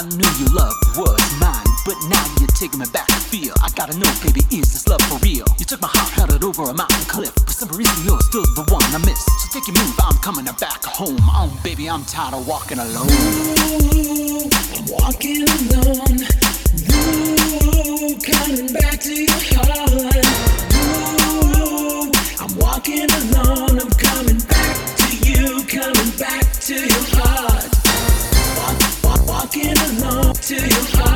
I knew your love was mine, but now you're taking me back to feel. I gotta know, baby, is this love for real? You took my heart, held it over a mountain cliff. For some reason, you're still the one I miss. So take your move, I'm coming back home. Oh, baby, I'm tired of walking alone. I'm walking alone. Ooh, coming back to your heart. belong to your heart.